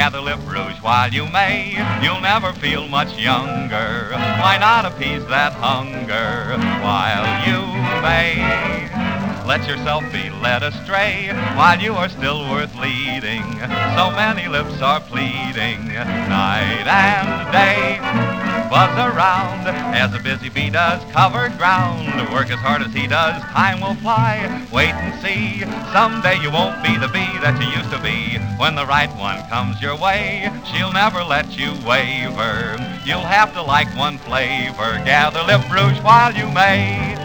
Gather lip rouge while you may. You'll never feel much younger. Why not appease that hunger while you may? Let yourself be led astray while you are still worth leading. So many lips are pleading night and day. Buzz around as a busy bee does covered ground. Work as hard as he does, time will fly. Wait and see. Someday you won't be the bee that you used to be. When the right one comes your way, she'll never let you waver. You'll have to like one flavor. Gather lip rouge while you may.